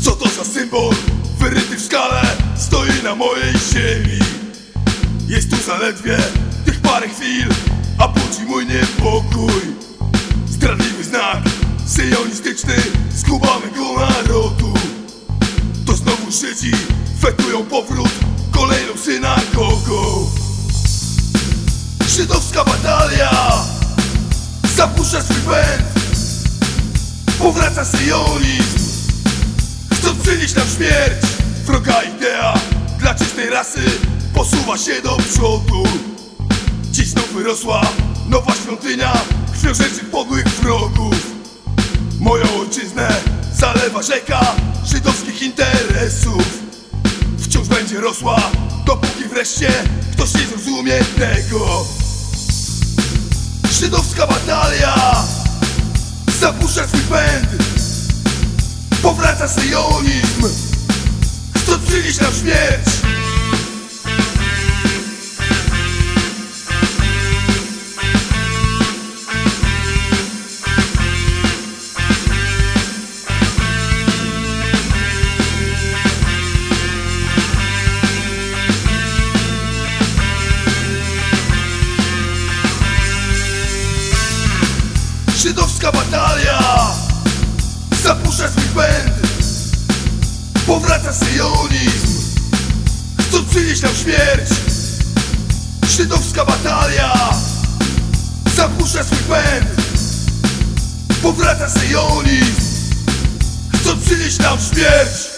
Co to za symbol? Wyryty w skale Stoi na mojej ziemi. Jest tu zaledwie tych parę chwil A budzi mój niepokój syjonistyczny Skubanego narodu To znowu Żydzi fetują powrót Kolejną synagogą Żydowska batalia Zapuszcza swój pęd. Powraca syjonizm Chcą przynieść nam śmierć. Wroga idea dla czystej rasy Posuwa się do przodu. Dziś znów wyrosła nowa świątynia Krwiożerczych podłych wrogów zalewa rzeka Żydowskich interesów. Wciąż będzie rosła Dopóki wreszcie ktoś nie zrozumie tego. Żydowska batalia Zapuszcza swój pęd Powraca syjonizm Chcą przynieść nam śmierć Żydowska batalia. Zapuszcza swój pęd Powraca syjonizm. Chcą przynieść nam śmierć. Żydowska batalia. Zapuszcza swój pęd Powraca syjonizm. Chcą przynieść nam śmierć